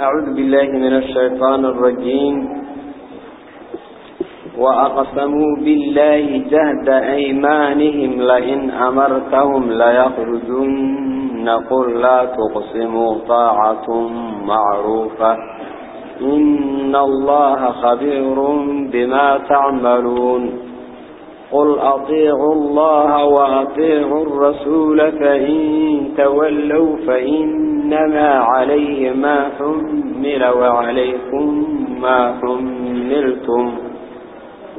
أعوذ بالله من الشيطان الرجيم. وأقسموا بالله جهد أيمانهم لئن أمرتهم ليخرجن قل لا تقسموا طاعة معروفة. إن الله خبير بما تعملون. قل أطيعوا الله وأطيعوا الرسول فإن تولوا فإنما عليه ما حمل وعليكم ما حملتم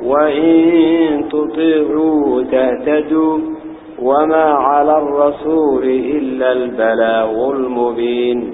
وإن تطيعوا تهتدوا وما على الرسول إلا البلاغ المبين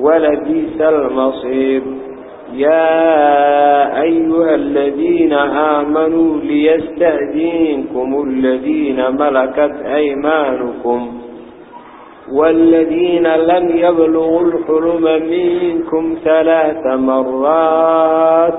ولبيس المصير. يا أيها الذين آمنوا ليستأذينكم الذين ملكت أيمانكم والذين لم يبلغوا الحلم منكم ثلاث مرات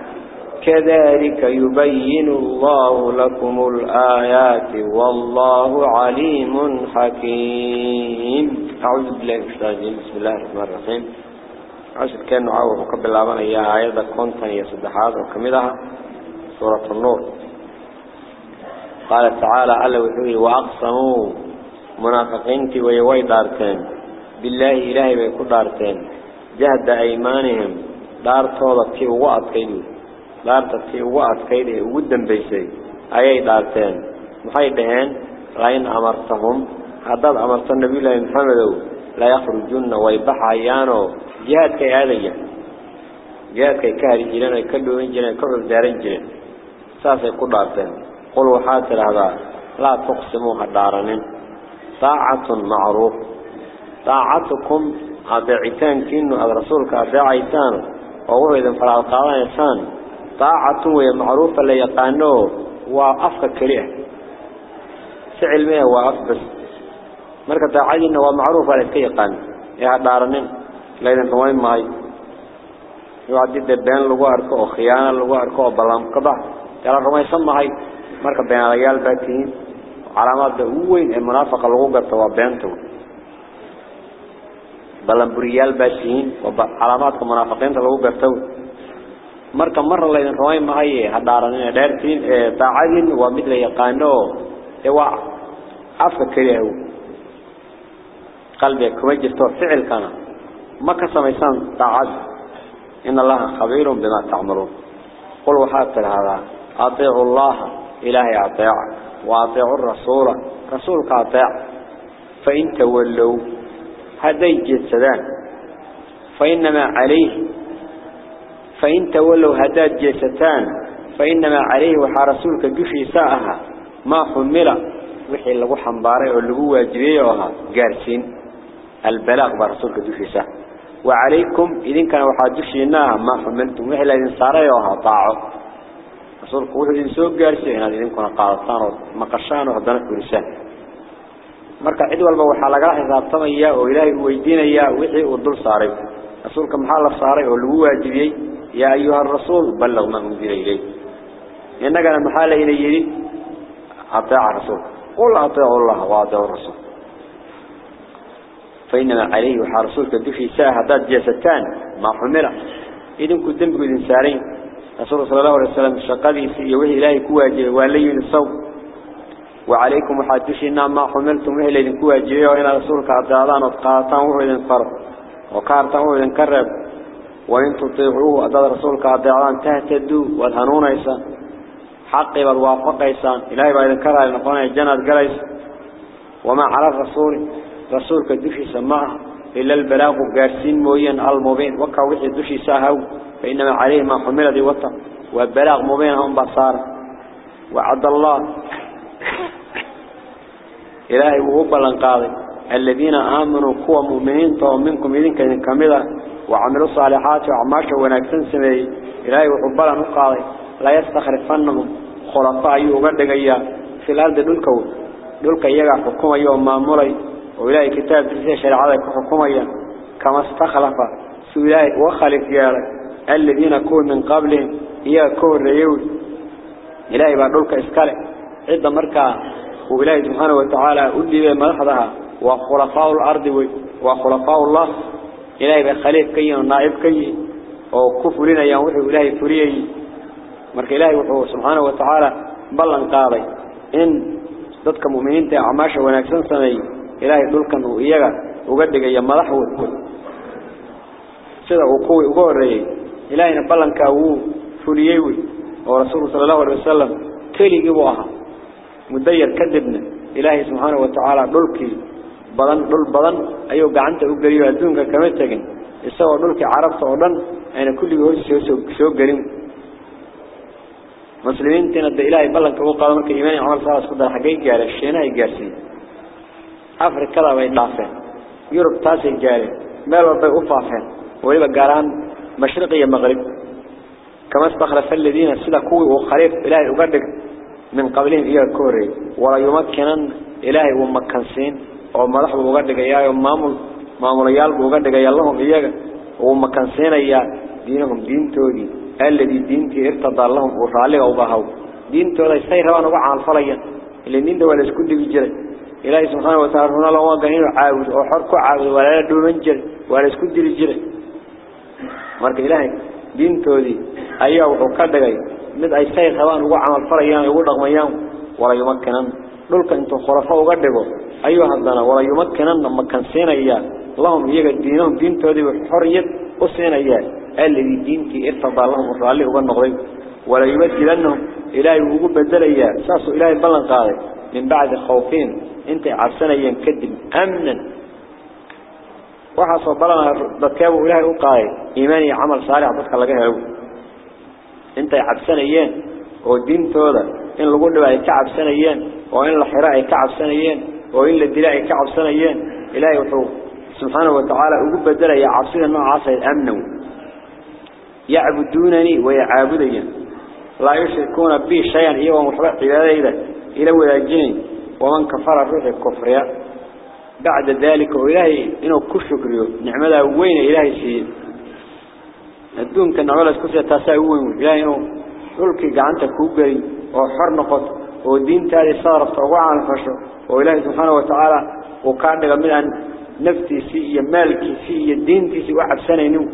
كذلك يبين الله لكم الآيات والله عليم حكيم. أعوذ بالله من الشيطان بسم الله الرحمن الرحيم. عشر كان نعوه قبل الله يا آيات كنت يصدحات وكمدها سورة النور. قال تعالى ألا وحوي وأقسموا منافقين ويوي دارتين. بالله إلهي بيكون دارتين. جهد أيمانهم. دار طولة وقت كيدو. دارت في وقت كيده ودن بيسي أي دارتين محيدهن لين أمرتهم هذا أمرت النبي الله محمد لا يخرجون ويبحيانو جهاد كي هذا جهاد كي كهري جيران يكلوا جيران كل دارين جيران ساسي قل دارتين قل وحاتر هذا لا تقسموها دارنين طاعة معروف طاعتكم أدعيتان كينو أد رسولك أدعيتان وهو إذن فلا إنسان طاعة ومعروفة اللي يقانوه وأفق كريه. فعل ميه وأفبس مركة طاعين ومعروفة اللي يقان. يا دارنين. لأن نوين ماي. يوعد الدبان لغو أركو خيانة لغو أركو بلام قضع يلا رمي سمهاي مركة بين رجال باتين. علامات دوين المنافقة لغو قرطوا بينتو بلام بريال باتين. وعلامات المنافقين لغو قرطوا marka mar la idin rawayn maaye hadaaranina dheertiin ee daacadin waa mid la yaqaano ee waa afka kaliya qalbiga kuma jirto ficilkana ma ka samaysan daacad in allaha khabiirun bima ta'malun qul waxa tirahada atii'u allah ilahi atii'a wa atii'u ar-rasul rasulka atii'a fa in tawallu haday jidsadan fa inma alayhi فإن تولوا هداد جيستان فإنما عليه وحا رسولك جفي ساعها ما حمل وحي اللقو حنباري واللقو واجبيوها. قارسين البلاغ برسولك جفي ساعة وعليكم إذن كان وحا جفيناها ما حملتم وحي الذين صاريوها طاعوا. رسولك وحي إذن سوق قارسين. إذن كان قالتان ومقشان وحدنا كورسان marka cid walba waxa laga xisaabtamaya oo ilaahay weydiinaya wixii uu dul saaray rasuulka maxaa la saaray oo lagu waajibiyay يا أيها الرسول بلغ ما أنزل إليه إنك أنا محالة إلى يريد أطيع الرسول. قل أطيع الله وأطيع الرسول. فإنما عليه رسولك الدفي ساعة ضد جيستان ما حمله. إذن كنت دمك إذن سارين. رسول صلى الله عليه وسلم الشقادي يوهي إلهي كواجه ولي الصوت وعليكم وحادشنا ما حملتم إلى إذن كواجه. وإلى رسولك عدالان وطقاتان وهو إذن فرق وكارتان وهو إذن كرب وإن تطيعوه أداد رسولك عدالان تهتدوا والهنون إيسان حقي بالوافق إيسان إلهي بإذن كرب لنقونا الجنة قليس وما على الرسول رسولك الدفي سماه إلا البلاغ قارسين موين المبين وكا وحي الدفي ساهو فإنما عليه ما حمل ذي وطن والبلاغ مبين هم بصار. وعد الله إلهي وهو لنقاضي الذين آمنوا قوة مؤمنين طوى منكم إذن كاملة وعملوا الصالحات وعماشا ونكسن سمي. إلهي وحب لنقاضي لا يستخرفنهم خلطاء يوغد في الأرض دولكو دولك يقع حكومة يوم مامولي وإلهي كتاب تسير شرعة حكوميا كما استخلف سولاي وخلف يا الذين كون من قبلهم. هي كون ريول. إلهي بعدولك إسكالي عدة مركة وإلهي سبحانه وتعالى أدي بمدحضها وخلفاء الأرض. وخلفاء الله. إلهي بخليف كي ونائب كي وكفوا لنا يا وحي إلهي فريي مرك إلهي وحو سبحانه وتعالى بلن قاضي إن ضدك مؤمنين تعماشا ونكسن سمي إلهي dhigaya madaxwood sida uu kuwi uga horeeyay ilaahayna ballanka uu fuliyay wi oo rasuulku sallallahu alayhi wasallam keligii buu ahaa mudayar kadibna ilaahay subhanahu wa ta'ala dhulkii badan dhul badan ayuu gacanta u galiyo adduunka kama tagin isagoo dhulkii carabta oo dhan ayna kulligii hoos soo soo galin muslimiintina de ilaahay ballanka uu qaado markay iimaan amal saas ku dar xagay gaaray sheena ay gaarsiin afrikada bay dhaafeen yurub taasay gaareen meel walbay u faafeen waliba gaaraan mashriq iyo maghrib kama istakhlafa alladina sida kuwii uu khaliif ilaahay uga dhig min qablihim ka horreeyey wala yumakkinan ilaahay uu makansiin oo madax buu uga dhigayaa oo maamul maamulayaal buu uga dhigayaa lahum iyaga. Uu makansiinayaa diinahum diintoodii alladii diintii irtadaa lahum uu raalliga uga haw say rabaan uga caalfalayaan ilan diinta waa la isku dhigi jiray. Ilaahay subxaana wataala runa lama oga inuu oo xor ku caabudo waa lala dhuuman jiray waa la isku dili jiray. Marka ilaahay diintoodii ayaa wuxuu ka dhigay mid ay say rabaan ugu camalfalayaan ugu dhaqmayaan wala dhulka intuu khulafo uga dhigo hadana wala yumakkanan makan siinaya lahum iyaga diinahum diintoodii wax xoriyad u siinaya alladii diintii irtada lahum raalli uga noqday wala yubadilannahum ilaahay ugu bedelaya saasuu ilaahay ballan qaaday min bacdi khawfin intay cabsanayeen kadib amnan waxaasoo balana dadkeebuu ilaahay u qaaday iimaan iyo camal saalix dadka laga helo intay cabsanayeen oo diintooda in lagu dhibo ay ka cabsanayeen oo in la xiro ay وإن للدلاعي كعبسنا إيان إلهي وحوه سبحانه وتعالى أقوب بدلا يا عبسنا ما عصى الأمنو يعبدونني ويعابدني لا يشركون به شيئا إيه ومحرق إلى ذلك إلى ولجني ومن كفر الروح الكفر بعد ذلك وإلهي إنه كشكر نعمة وين إلهي سيد الدون كان عوالة كفر تساوين إلهي إنه تلك جانتك وقري وحر نقط ودين تالي صار طوعا فشر وإله سبحانه وتعالى وكان لغمنا نفتي سي مالكي سي دينتي سي واحد سنة ينو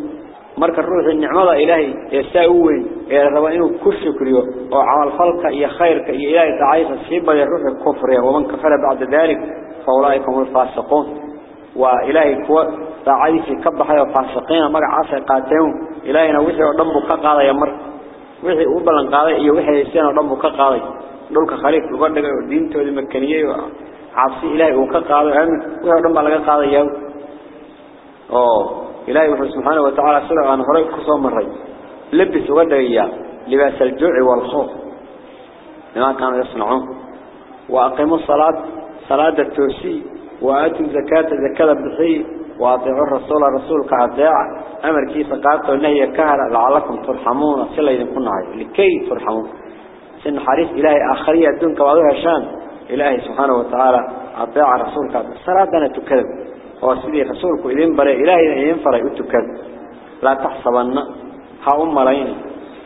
مارك الروح النعمة إلهي يستاوين إلى ربانه كرسي كريو وعمل خلق خير إيا إلهي تعايش السيبة للروح الكفر ومن كفر بعد ذلك فأولئك هم الفاسقون. وإلهي كوى تعايش كبحة الفاسقين مارك عاصة قاتلهم. إلهي نوزع ضمه قاقا يمر وحي أبلا قاضي إيا وحي يستان ضمه oo oo ka oo ka dhulka khaliif uga dhigay oo diintoodii makaniyey oo cabsi ilaahay uu ka qaado aamin wixii oo dhan baa laga qaadayaa oo ilaahay wuxuu subxaanahu watacaala sida aan horey ku soo maray labis uga dhigayaa libaas aljuuci waalkhawf lima kaanuu yasnacuun wa aqimu salaad salaada toosii وآتوا زكاة زكاة بحي وأطيعوا الرسول رسولك أطيع أمر كيف قاتوا نهي كهر لعلكم ترحمون سلا يكون عاي لكي ترحمون سن حريص إلهي آخرية دون كوادوها شان إلهي سبحانه وتعالى أطيع رسولك. أنا تكذب. سيدي رسولك إذن بري. إلهي إذن فري أتكذب لا تحسبن. ها أم رين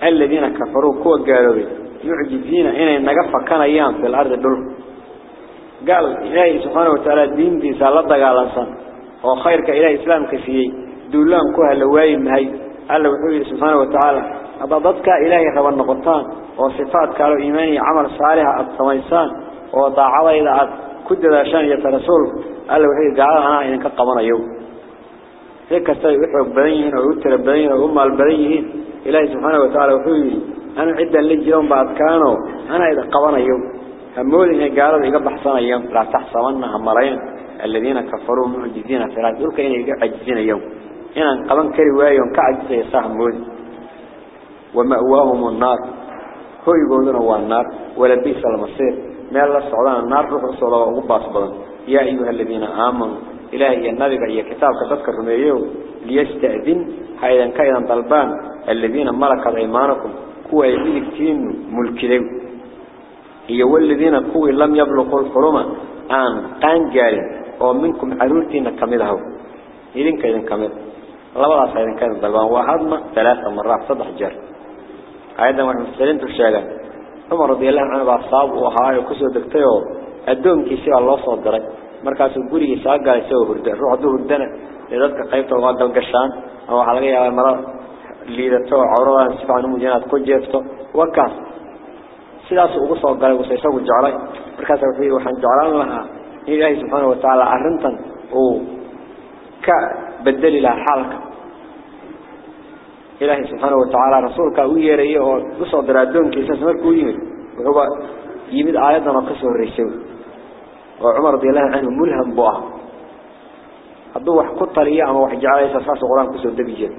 الذين كفروا كوا قالوا معجزين إن نقف كان أيام في الأرض دول. قال إلهي سبحانه وتعالى الدين دي سالة قال أنسان وخيرك إلهي إسلام كفيه دولان كوها لوايم هاي قال له سبحانه وتعالى. أضادتك إلهي رب النقطان وصفات قالوا إيماني عمل صالح الطميسان وضاعوا إذا كد ذاشان يترسول قال له قال أنا إنك قمنا يوم هيك استوي وحب بدنيهن ويتر بدنيهن وهم البدنيهن إلهي سبحانه وتعالى وحوي أنا عدا للجيوم بعد كانوا أنا إذا قبنا يوم همول إن قالوا إذا بحصنا يوم لا تحصمن همرين الذين كفروا معجزين في الأرض يقول كأنه يعجزين يوم إن قبن كروا يوم كعجز يصاحب مول ومأواهم النار هو يقولون هو النار ولبيس المصير ما الله السعودان النار روح السعودان وقباس بدن يا أيها الذين آمنوا إلهي النبي هي كتاب تذكر رميه ليستأذن هيدا كيدا طلبان الذين ملكت أيمانكم هو يملكتين ملكلين هي والذين كوا لم يبلغوا الحرمة آن قان جارين ومنكم عرورتين كمده إذن كيدا كمد الله لا سيدن كيدا طلبان وهذا ثلاثة مرات صدح جار أيضا والمسلمين تشاغل عمر رضي الله عنه بعصاب وهاي وكسو دكتيو الدوم كيسي الله صدرك markaasuu gurigiisa galay isagoo hurda ruux hadduu hurdana ee dadka qaybta waa galgashaan ama waxaa laga yaabaa maro liidato oo cawradaan si fiican umuujiya inaad ku jeefto wakaas sidaas ugu soo galay use isagu jeclay markaas wuxuu yidhi waxaan jeclaan lahaa in ilaahay subxaana watacaala arrintan uu ka bedeli lahaa xaalka ilaahay subxaana watacaala rasuulkaa u yeerayay oo u soo dira addoonkiisaas markuu yimid wuxuuba yimid aayaddan oo ka soo horreysay oo cumar radiallahu canhu mulham buu ah. Hadduu wax ku taliyo ama wax jeclaysa saasuu qur'aanka ku soo degi jira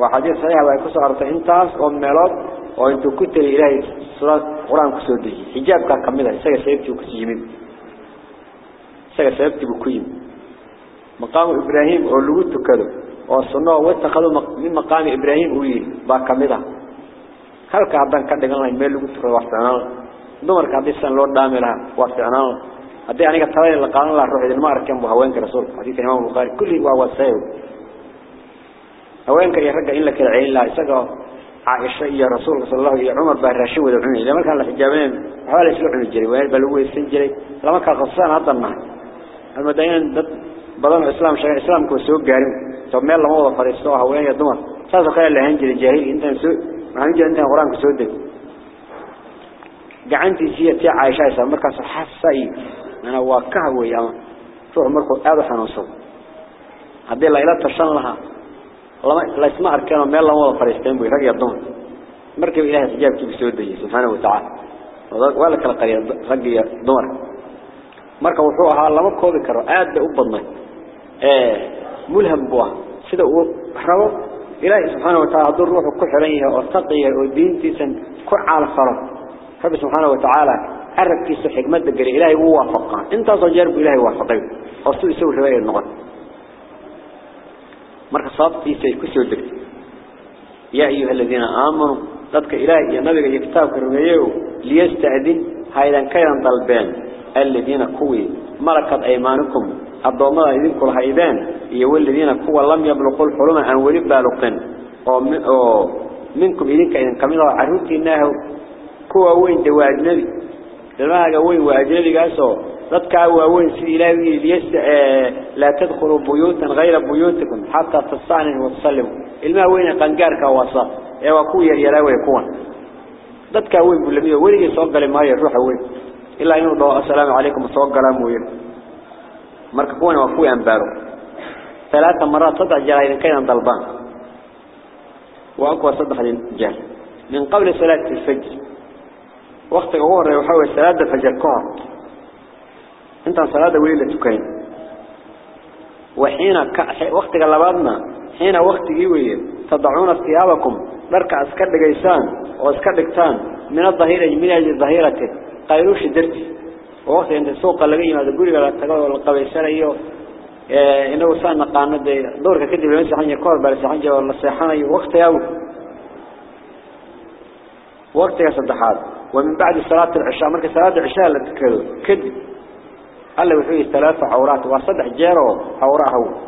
waa xadiid saxiixba ay ku soo arortay intaas oo meelood oo intuu ku taliya ilaahay sidaas qur'aanka ku soo dejiyey xijaabkaa ka mid ah isaga وصنوا واتخذوا من مقام إبراهيم ويهي باكمدا هل كعبان كان دقان الله يميلوا كتروا وارتعناه دمر كعبسان لور داملها وارتعناه هذا يعني كالتالي اللي قال الله روحي دلما أركم بهوينك رسول حديث الإمام البخاري كله هو السيب هوينك يرقى إلا كالعين لا يساقه عائشة يا رسول صلى الله عليه وسلم بها الرشوة دعوني لما كان لحجابين حوالي سلوحنا الجري وين بلوه السنجري لما كان قصان هذا المعنى المدينة بضم الإسلام شغل الإسلام كو سوق قارم soo meel lama wada fariisto haween iyo dumar saas oo kale lahayn jiray jaahil intaan soo waxaan jiray intaan quraanka soo deg gacantiisa tii caaisha aysa markaas xasay أنا واقعه وياما روح مركو هذا حنوصل هذه لا إله تشان لها. لما لا يسمع أركانه. ما الله ولا فريستين بي رجع الضمن مركب إله سجاب كيف سودي سبحانه وتعالى. ولا كلا قرية رجع دمر مركب وحوها الله ما كود كرر آد أبضنا آه ملهم بوه سيدا وحروا إلهي سبحانه وتعالى ضر روح كل حريه وارتقيه ودين تيسن كل على فرق رب سبحانه وتعالى عرب كيس حكمة دقل إلهي ووافقا إنت صجرب إلهي وافقه. أصول يسوي رواية النقط مركز صابتي سيكسي ودك يا أيها الذين آمنوا ذاتك إلهي يا نبي يكتابك رميه ليستعدن هايدا كيرا طلبان الذين كوي ملكت أيمانكم. الضوامات إذن كل هايدان يقول الذين كوي لم يبلغوا الحلم أن ولي بالقن. منكم إذن كإذن كميلا عروتي إنه كوي وين دواء النبي الماء وين وأجنبي قاسوا ضدك وين سي إلهي ليس لا تدخلوا بيوتا غير بيوتكم حتى تصانوا وتصلموا الماء وين قنقارك وصا ايوا كويا يلاوي كون ضدك وين بلمية. ولي سوق لما يروح وين. إلا إنه ضوء السلام عليكم. سوق لما مركبون وكويا انبارو ثلاث مرات صدع جاهين كينا ضلبان. وأقوى صدح الجهل من قبل صلاة الفجر. وقت غور يحاول صلاة فجر كهر انت صلاة وليلة تكين. وحين ك... وقت قلباتنا. حين وقت جيوي تضعون ثيابكم. بركع اسكد جيسان واسكدكتان من الظهيرة من أجل الظهيرة قيلوش درتي. ووقت عند السوق اللي جاي هذا يقول لك تقول القبيسة أيوه إنه سان قانون دورك كده بيمسح عن يكور بس عن جو ولا سيحنا وقت يوم وقت يا صدحات ومن بعد صلاة العشاء مركز صلاة العشاء اللي تكذب كذب قال له فيه ثلاث عورات. وصدح جيرو عوره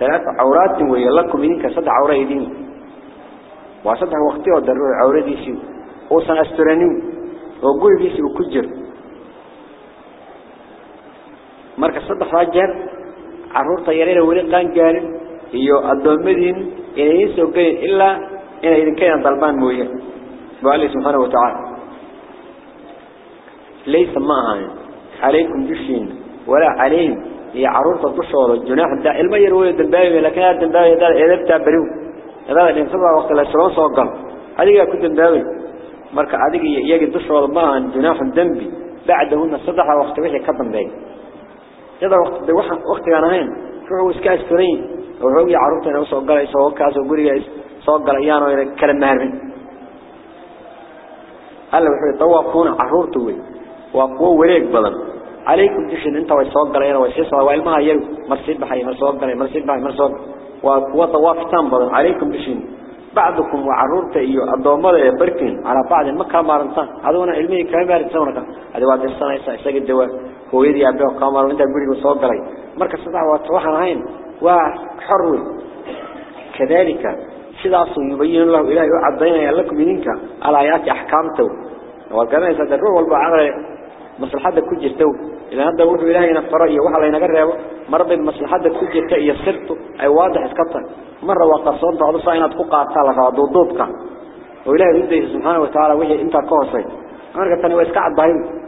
ثلاث عورات ويلكم منك صدح عورة دين. وصدح وقتي ودروا عورة دي شيء uusan asturanin oo gurigiisa ku jiro marka saddexdaa jeer caruurta yareena weli qaan gaarin iyo addoommadiin inay soo gelin ilaa inay idinkeena dalbaan mooyaan buu alle subxaana watacaala laysa ma ahayn calaykum dushiina walaa calayhim iyo caruurta dushooda junaax daa ilmo yar wey dambaabay laakiin aad dambaabay hadaad eedabtaa beriw hadaad dhintada waqti la isuga soo galo adigaa ku dambaabay marka adiga iyo iyagii dushooda ma ahan junaaxun dembi bacdahuna saddexda يدر وقت دوحة وقت جانهين روحوا إسكاس ترين وروحوا يعرفون أو صقر أي صو كاس وبرج أي صقر أيان أو كلام مهرين هل بحري طوافون عرفتوه وقوة وريك بدن عليكم تشين أنت وصقر أيان وسيس وعلم هايل مرسيد بحي مرصقر أي مرسيد بحي مرصق وقوة طواف تام بدن عليكم تشين بعضكم وعرورته إيو الضوامر يا بركين؟ على بعض المكان مارنسان. هذا هو علمي كامير تسمونك هذا واضح السنة إساق الدواء هويدي أبيه قامر وانت بقولي مصاب علي مركز صدع وتروح عين وحروي كذلك سلاس يبين الله إله عبدينا لكم منك على آيات أحكامته والجماعة تدرو والبعض مصلحة كوجستو إلى هذا وجه إلهي نفرية وحلا ينجر مرض مصلحة كوجستو يسرت أي واضح سكتر مرة وقصون بعض صاين تقع تلا فعذو ضبطك وإلهي سبحانه وتعالى وجه أنت قاصي أنا قلت أنا وإسكاع بعيد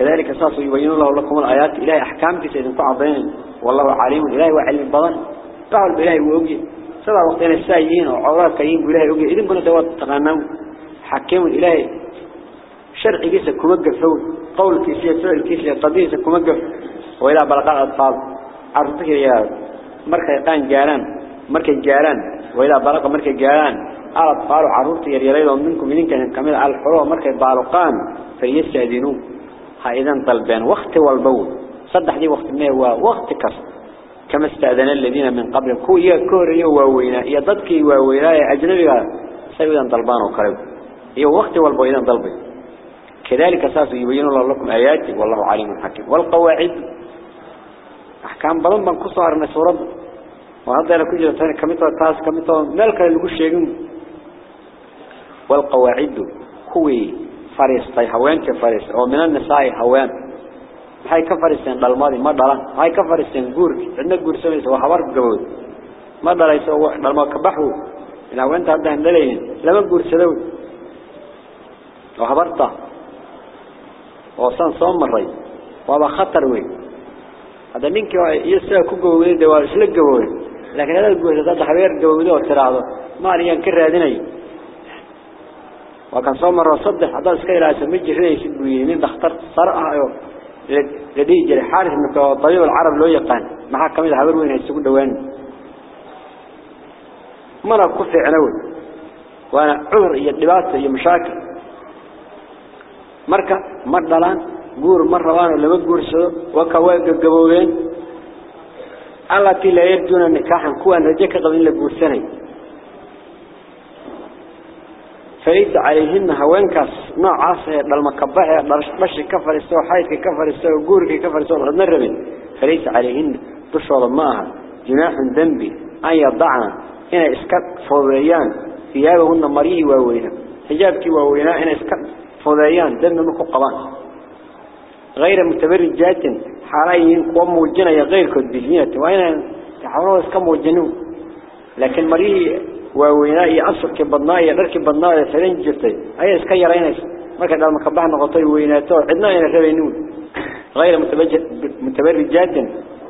كذلك ساس يبين الله لكم الآيات إلهي أحكام كسيدن كعضين والله عليم إلهي وعلم بضان فعل بإلهي وأوجي. سبع وقتين السايين وعورات كريم بإلهي وأوجي. إذن كنا دوات تغنوا حكيم الإلهي شرع كيسا كمقف هو. قول كيسية فعل كيسية قضية كمقف. وإلى بلقاء الأطفال عرفتك يا مركز يقان جاران. مركز جاران. وإلى بلقاء مركز جاران. الأطفال عرورتي يريدون منكم. منك كمل على الحروب مركز بالقان. فليستأذنون. هايدان طلبان وقت والبول. صدح دي وقت ما هو وقت كسر كما استأذن الذين من قبل كو يا كوريا واوينا يا ضدك واوينا يا أجنبي سيدان طلبان وقرب هي وقت والبويدان طلبي. كذلك أساس يبين الله لكم آياتي والله عليم حكيم. والقواعد. أحكام بلن كسر من سورة وهذا كجرة ثاني كميتة تاس كميتة ملك اللي يقول شيء. والقواعد. كوي. فريستay haweenka faris oo min an-nisaa haween maxay ka faristeen dhalmadi ma dhalan maxay ka faristeen guurki cidna guursanayso waa habar gabood ma dhalayso dhalmo ka baxo ila wanta hadda handaleeyeen lama guursado oo habarta oo san soo maray waa khatar weyn hada ninkii iyo sida ku gabowday waa isla gabowday laakiin hada guursada habeer gabowday oo tiraado maaliyan ka raadinayo وكان صوم صدح هذا سكيل على سمي جريش بيمين دختر صرعة لدي جري. حارس إنك طبيب العرب لو يقان. معها كم إذا هبر وين يسوق دوان مرة كفي عنوي. وأنا عذر يدبات هي مشاكل. مركة مرة لأن جور مرة وأنا لما جور سو. وكواك الجبوين التي لا يبدون نكاحا كوان رجك قبل لجور سنة. فليس عليهن هوانكاس. نوع عاصه للمكبه دش كفر استو حيدك كفر استو غورك كفر استو غنربين فليس عليهن تشور معها جناح ذنبي. أن يضعنا هنا إسكت فوضيان. ثيابهن مريه ووينا حجابك ووينا هنا إسكت فوضيان. ذنب مكو قبان غير متبرجات حالين قوم يا غير كد بزينة وين يحاولوا اسكم موجنون. لكن مريه iyo dharkii badnaa ee xiran jirtay ayay iska yaraynaysa marka dhalma ka bax noqotay weynaato cidna ayna rabaynin غير متبرجات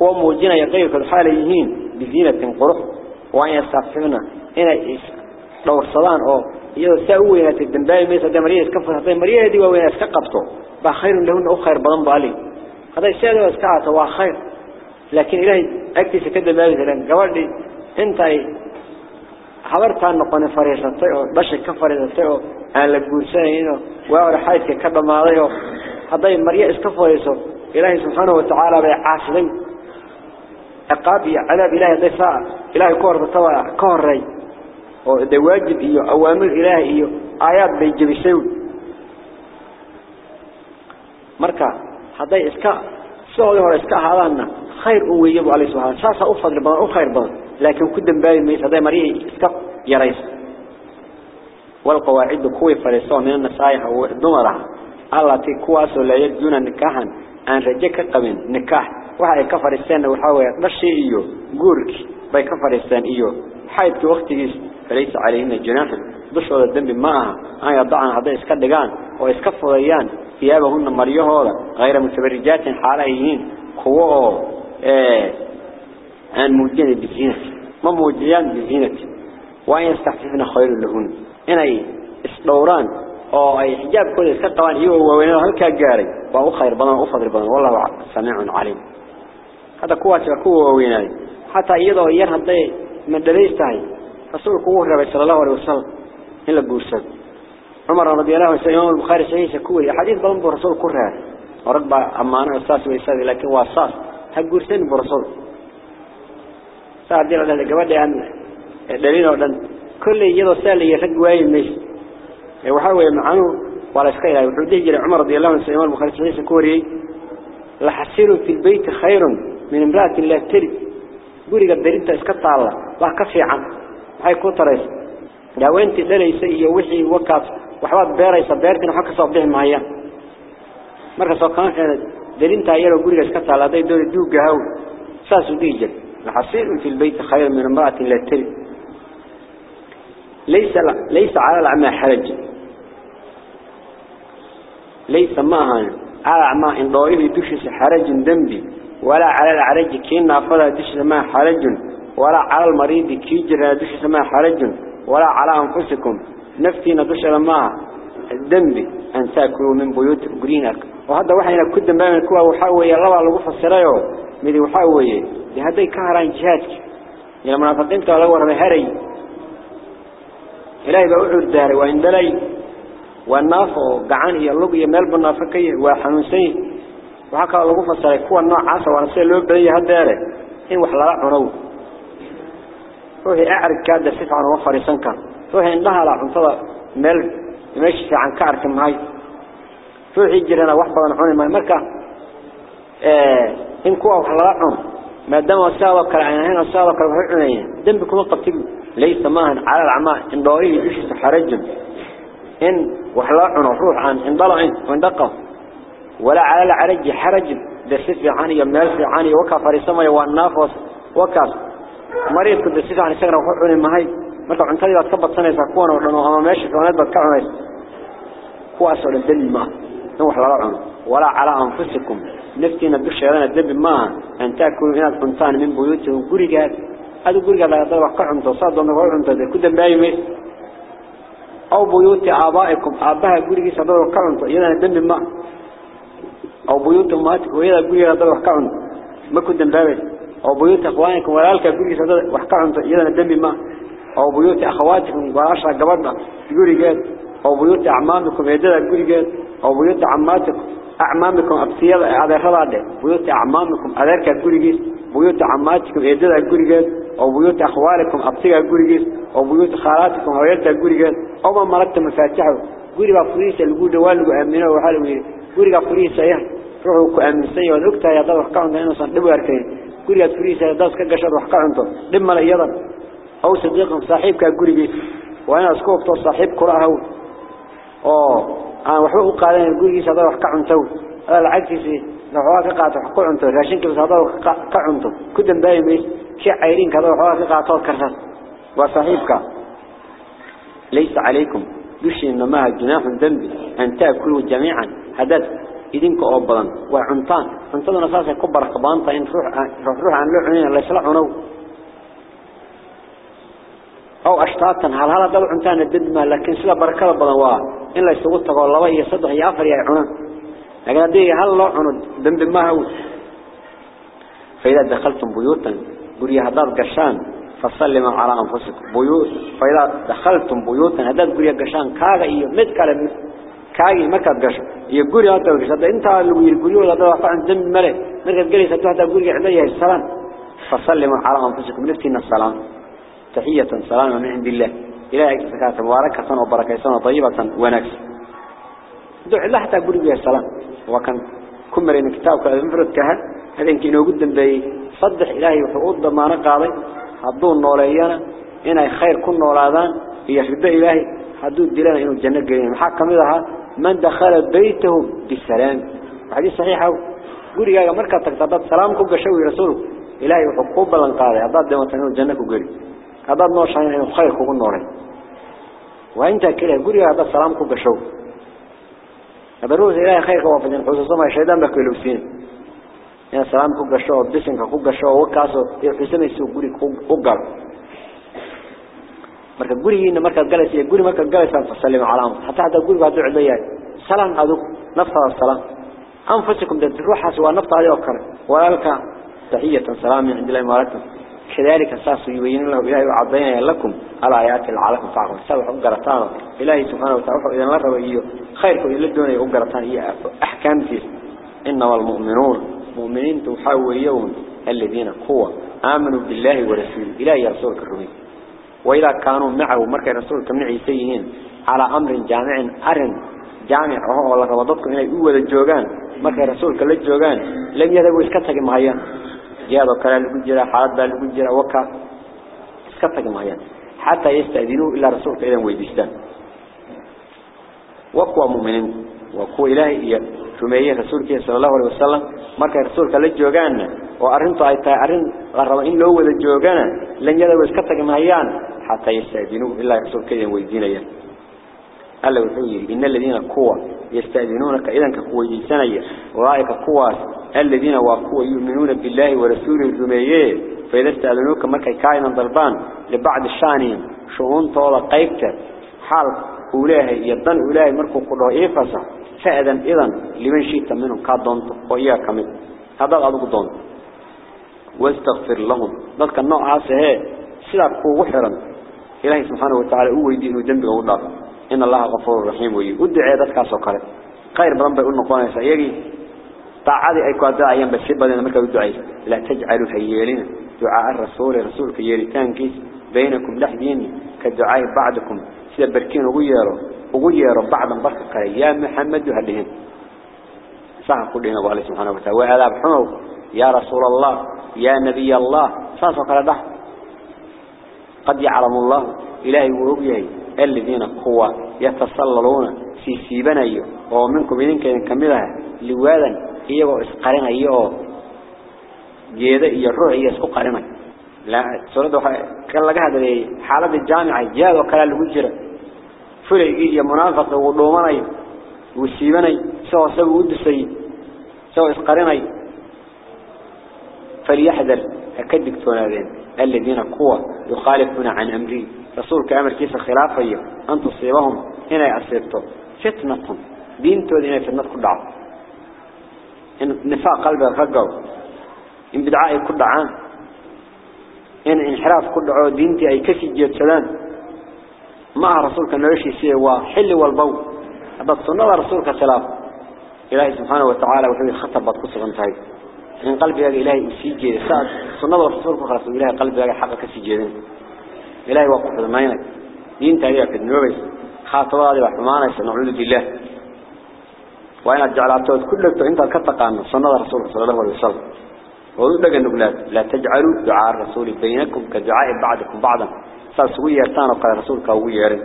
هو موجنا غير كل حال يهين بزينة قرح وأن يستعففنا؟ هنا دور صلان أو إذا سأوينا الدنباي ميسا دي مريا اسكفر هذي مريا دي وين اسكقبتو بخير لهن أو خير بضن بالي. هذا الشيء اسكعته هو خير لكن إلهي أكتس كده بالي لأن قوالي انت habartaan noqon fariisatay oo dhashay ka fariisatay oo aan la guursanaynin waa hore xaydka ka dhamaaday oo haday maryo iska fariiso ilaahay subhanahu wa ta'ala bay caasiday aqaab iyo cadaab ilaahay haday saa ilaahay ku horta waa ka horay oo de waajib iyo awaamir ilaahay iyo aayaad bay jabisay marka haday iska soo hore iska ahaadana khayr u weeyo Allah subhanahu wa badan laakiin ku dambaabay maysa haday mariyay iska yarayso والقواعد كوي فريسون من النسائح ودمرها التي كواس لا يجون نكاحا. أن رجك قبل نكاح. وحي كفر السنة وحاوية. بشي إيو. قورك. باي كفر السنة إيو حيث وقتك فليس عليهن جناح. بشعر الدنب معها. أن يضعن هذا إسكدقان وإسكفوا ضيان ثيابهن مريوه غير متبرجات حاليين كوه إيه. أن موجين بالزينة ما موجيان بالزينة وأن يستحففن خير لهن. إني إسدوران أو أي حجاب كل إسكتوان إيوه ووينه هلكا جاري وهو خير بنا وفضل بنا. والله سميع عليم. هذا قوة قوة ويناي حتى إيضا ويرها الضي من دليستهي رسول قوة ربي صلى الله عليه وسلم. إلا بوسد. عمر رضي الله عنه يوم البخاري صحيح سكوري. حديث بلن برسول كرها ورقب أمانة أستاذ ويساد. لكن هو أساس هقورسين برسول. ساعد الله قبل أن دليل أن كل يدو سال يرق واي مش وحاول معانو ولا شيء. وحده جرى عمر رضي الله عنه يوم البخاري صحيح سكوري لحسير في البيت خير من امرأة لا تري. قولي قد درينتا اسكت الله. وكفي عن هاي كوتريس لو انت دليس iyo wixii wakaas waxba beeraysa beertina waxa ka soo bixi maaya marka soo kan darinta yaro guriga iska taaladay doon duuga haw saas u dhigay الحصير في البيت خير من امرأة لا تري ليس ليس على العمى حرج. ليس معها على العمى إن ضوئه دشس حرج ذنبي ولا على العرج كي نافذها دشس ما حرج ولا على المريض كي جرى دشس ما حرج ولا على أنفسكم. نفتينا دشس ما الذنب أن تأكلوا من بيوت قرينك وهذا وحينا كد ما من كوا وحاوي الله على وقف السرايو مدي وحاوي لهذا كهران جهاتك إلى منافقين تولوا ورمي هري إلهي بأعود داري وإن دلي والنافع قعان هي اللغة يمال بالنافقية وحنوسين وحكا الله فصل كوا النوع عاصة ونسي اللي بلي هداره إن وحلا عنو روحي أعرف كاد سفعا وفر سنكا روحي إنها لا عنطلع مال ماشي عن كعرك معي روحي جرنا وحبا ونحوني ما مركا إن كوا عنو ما دام وساوى كالعينين وساوى كالعينين دنبكم القبتل ليس ماهن على العماء. إن ضوئيه يشيس حرجم إن وحلاعنا روح عن إن ضلعين دقة. ولا على العرج حرج. دسيف عني يمال عني وكفر سمي والنافس وكاس مريض كنت دسيف عن سجن ما هي مرة عن تري تثبت سنة سكون ولا أما ماشي هو أسأل الدل ما. نوح لا ولا على أنفسكم. نفتينا بالشيطان الدب ما أن تأكلوا من الحنطان من بيوتهم قريقات هذا قريقات لا يضرب قعم تصاد وما قعم تصاد كده بايمي أو بيوت آبائكم. آباها قريقي صدروا قعم يدنا الدب ما أو بيوت أمهاتكم. ويدا قريقي صدروا قعم ما كنت بايمي أو بيوت أخوانكم. ولالك قريقي صدروا قعم يدنا الدب ما أو بيوت أخواتكم. وعشرة قبضنا قريقات أو بيوت أعمامكم. يدنا قريقات أو بيوت عماتكم أعمامكم أبسيال هذا خلاده بيوت أعمامكم أذرك قريقات بيوت عماتكم يدنا قريقات أو بيوت أخوالكم أبسيال قريقات أو بيوت خالاتكم هويلتا قريقات أو ما ملكت مفاتحه. قريبا فريسة القود والقو أمنه وحاله قريبا فريسة يه روحوا كأمنسية والأكتا يضل وحكاهم لأنه صندبوا أركين قريبا فريسة يضل كقشر وحكاهم لما لا يضل أو صديق صاحبك قريبا وأنا أسكوف صاحب كراه أو أنا وحبه قالين قريبا يضل وحكاهم تو هذا العكسي لو قاعد وحكاهم تو راشين كيف يضل وحكاهم تو كدن باي ميس شيء عيرين كذا وحوا قاعد وكرهت وصاحبك ليس عليكم. دشي إنما جناح الذنب. أن تأكلوا جميعا. هذا إذنك أوبلا وعنطان. عنطان أساسا كبر قبانطا إن روح روح عن لعنين الله يسلعنه أو أشتاتا هل هذا دل عنطان الذنب؟ لكن سلا بركة بلوا إن لا يستوى التقوى الله وهي صدق يافر يا عنان لكن هذه هل الله عنو ذنب ما هو فإذا دخلتم بيوتا قرية هذا قشان فسلموا على أنفسكم. بيوت فإذا دخلتم بيوتا هذا قرية قشان كاغا إيو مد كالا كاغي مركز قشان إيو قرية هذا قشان إنت اللي يقولوا هذا وقع عن ذنب ملك مركز قرية هذا قرية عليه السلام. فسلموا على أنفسكم نفتنا السلام. تحية سلام من عند الله. إلهي زكاة مباركة وبركة وطيبة ونكس. دعي الله حتى قرية السلام وكان كمرين كتابك المفرد كهل هذا يمكن وجدا بي. صدح إلهي وحقوق ضمانة قاضي. هدون نوليانا. إنay khayr ku noolaadaan iyo xiddo ilaahay هدو الدلان إنه الجنة قرين محاكم إذا من دخل بيته بالسلام. حديث صحيح قولي يا مركز تكتبت سلام كوكا شوي رسوله إلهي وحقوب بلن قاضي. هذا دمت إنه الجنة قرين هذا نوشان إنه خير كوكا نورين وانت كده قولي هذا سلام كوكا شوي هذا روز إلهي خير كوافدين خصوصا ما الشيطان بكل وسين يا سلام كوكا شوي بسنك كوكا شوي وكاسو يحسن يسوق قولي كوكا marka gurigiina marka galaysa guri marka galaysa fasallim calaam hatta hada guriga hadu cilayay salam adu nafta salam anfusikum dad ruuxas waa nafta ayoo kale walaalka tahiyatan salaam عند الله مبارك كذلك أساس يبين له إلهي وعضينا لكم على آيات العالم فاقم. سوى قرطان إلهي سبحانه وتعالى إذا مرة وإيه خيركم إلا الدنيا يقرطان إيه أحكام فيه. إنما المؤمنون مؤمنين تحاوريون الذين قوة. آمنوا بالله ورسوله. إلهي رسولك الرمين وإذا كانوا معه مركز رسول كم عيسيين على أمر جامع أرن جامع. وهو الله ربضتكم إلى أول الجوغان. مركز رسول كل الجوغان. لم يذهبوا إسكتك مهيا جاءوا كلا لقجرة حالات وكا. إسكتك مهيا حتى يستأذنوا إلا رسول كإذا ويدستان وقوى مؤمنين وقوى إلهي رميه رسولك صلى الله عليه وسلم. marka rasuulka la joogaana oo arintu ay tahay arin la rabo in loo wada joogana lanyada way iska tagmayaan in alladina kuwa yastaadinunaka idan ka kuweydiisanaya walaayka kuwaas alladina waa kuwa yu'minuna billahi wa rasuulihi rumeeye فإذا استأذنوك مركي كائنا ضربان لبعض الشانين شؤون طولة قيبته حال أولاه يدن أولاه مركو قلوا إيه فسح فأذن إذن لمن شئت منهم. كادونت وإياك من هذا غضب دونت واستغفر لهم. ذلك النوع عاسه سلاك وحرا. إلهي سبحانه وتعالى هو يدين جنبه والله إن الله غفور رحيم ويدعي ذلك سوكره خير بلن بيقول نقوانا سيجي طاعدي أي كواد أيام بس بدنا مركب الدعاء لا تجعلوا هيالين دعاء الرسول رسولك يريتان كيس بينكم لحدين كدعاء بعضكم. سيدا بركين وغيروا وغيروا بعضا بركة يا محمد هدهن صح كلنا الله سبحانه وتعالى. وهذا بحمه يا رسول الله. يا نبي الله. صاصوا قال ده. قد يعلم الله. إلهي وهبيه الذين قوة يتصللون في سيبنيه ومنكم إذنك إذن كملها لوادا geeda iyo ruux iyo isku qarinay la suurada waxa kan laga hadlayay xaaladda jaamica jihaad oo kala lagu jira fulay iyo munaafiq uu dhoomanay uu siibanay soo sabu u disay soo isqarinay فليحذر هكدك تونادين الذين قوة يخالفون عن أمري رسولك أمر كيس خلافية أن تصيبهم هنا يأسيبتهم فتنة. دينتو دينا فتنة كل إن نفاق قلبه رقوا إن بدعاء كل عام. إن انحراف كل عام. دينتي أي كسي جيد سلام. مع رسولك نرشي سيوا حل والبو. هذا الصنة رسولك سلام إلهي سبحانه وتعالى وحبي خطب بطقصة انتهي إن قلبي إلهي يسيجي سعد صنة رسولك خلاص إلهي قلبي حقا كسي جيدين إلهي وقف المينك دينتي هي في النوبس خاطر هذه وحمانا سنعوذ بالله. وأنا جعلتها كل أنت كتقان صلى رسول صلى الله عليه وسلم. وذلك النقلات لا. تجعلوا دعاء الرسول بينكم كدعاء بعضكم بعضا. ساسوية تانا قال رسول كوية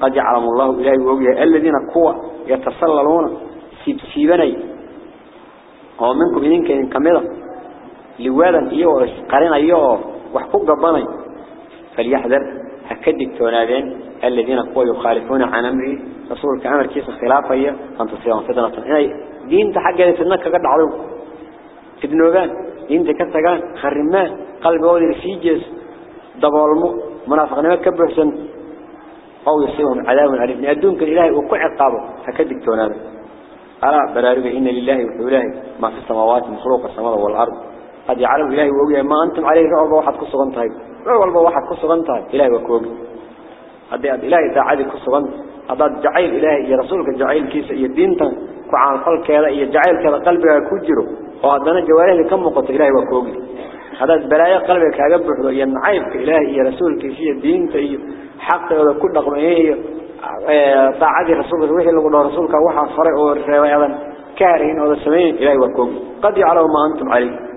قد يعلم الله إلهي ووجه الذين قوة يتصللون سيبسيبني ومنكم إذن كان كمدا لوادا إيوه قرين إيوه. وحقوق قباني فليحذر. هكدك تونادين الذين قوة يخالفون عن أمري رسول كأمر كيس خلافية أن تصيرون فتنة. إنه دين تحقق فتنة كقد عدو في النوبان. دين تكتغان خرمان قلب أولي رسيجز دبالمو منافقنا كبر سن. أو يصيبهم عذاب عليم أدونك الإلهي وقع عقابه هكذا تونان أرى برارك إن لله وحوله ما في السماوات مخلوق السماء والأرض. قد يعلم إلهي وقوله ما أنتم عليه رعب واحد قصة غنطهي رعب واحد قصة غنطهي إلهي وكوله هذا إلهي داعي قصة غنطهي هذا جعيل إلهي يا رسولك جعيل كيس يا دينتا كعان خلق هذا جعيل كذا قلبك كجرو وهذا جواره كم مقت إلهي وكوجي هذا البلايا قلبك هجبر يا نعيب إلهي يا رسولك يا دينتا يا حق هذا كل رقم إيه طاعة رسولك وحي قلنا رسولك وحى فرق ورواية كارهين هذا سمين إلهي وكوجي قد يعلم ما أنتم عليه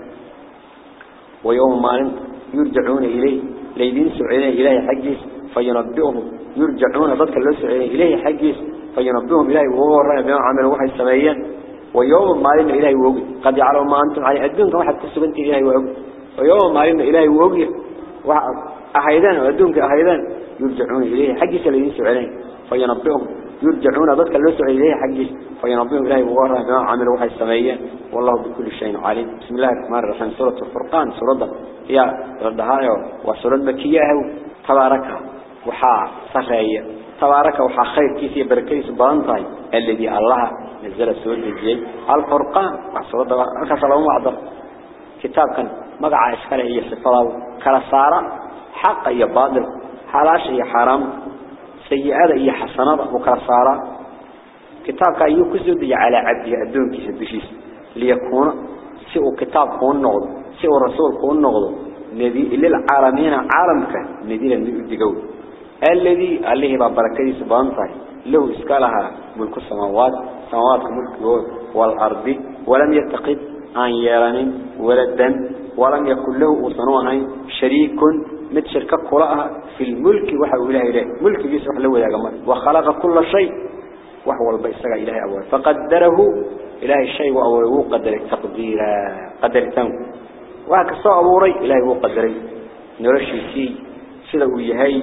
ويوم ما أنت يرجعون إليه ليدين سعيدين إلهي حجيس فينبئهم يرجعون ضدك اللي سعيه إليه حقيس فينبئهم إلهي وهو الرأي بما عملوا وحي السمايين ويوم ما لنا إلهي وقل قد يعلم ما أنتم عليه أدونك واحد كسبنت إلهي وقل ويوم ما لنا إلهي وقل أحيدان وأدونك أحيدان يرجعون إليه حقيس اللي يسعيه فينبئهم يرجعون ضدك اللي سعيه إليه حقيس فينبئهم إلهي وهو الرأي بما عملوا وحي السمايين والله بكل شيء عليم. بسم الله الرحمن الرحيم. سورة الفرقان سورة يا ردهايو وسورة مكية تباركها وحا صخية تبارك وحا خير. كيسي بركيس بانطاي. الذي الله نزل سورة الجيل الفرقان. وسورة أكسر لهم أعضر كتاب كان مقع إشكاله هي صفراو كلا حق باطل. حلاش هي حرام. سيئة هي حسنة وكلا سارة كتاب كان يكسد على عبده الدون كيس الدشيس ليكون سئو كتاب كون نغض سئو رسول كون نغض. نبي للعالمين عالمك نبي للمؤدقون الذي عليه بركة سبحانه له إسكالها ملك السماوات سماوات ملك والأرض ولم يتقد عن يران ولدا ولم يكن له أصنوعا شريك مت شركة قراءها في الملك وحو إله إله. ملك يسرح له يا جماعة وخلق كل شيء وهو البيسر إله أول فقدره إله الشيء وأوله قدر تقديرا قدر تنو وهكذا أبوري إلهي هو قدري نرشي سي سيدا ويهي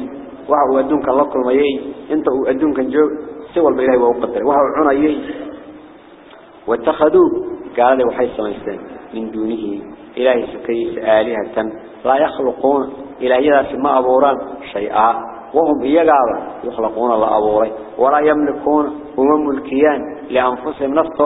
وهو أدونك الله كل ما يي أنت أدونك جو سوى البإلهي وهو قدري وهو عنا يي واتخذوا قال له وحي سميستان من دونه إلهي سكيس آلهة لا يخلقون إلهي ذا سما أبوران شيئا وهم إيقابا يخلقون الله أبوري ولا يملكون هم ملكيان لأنفسهم نفط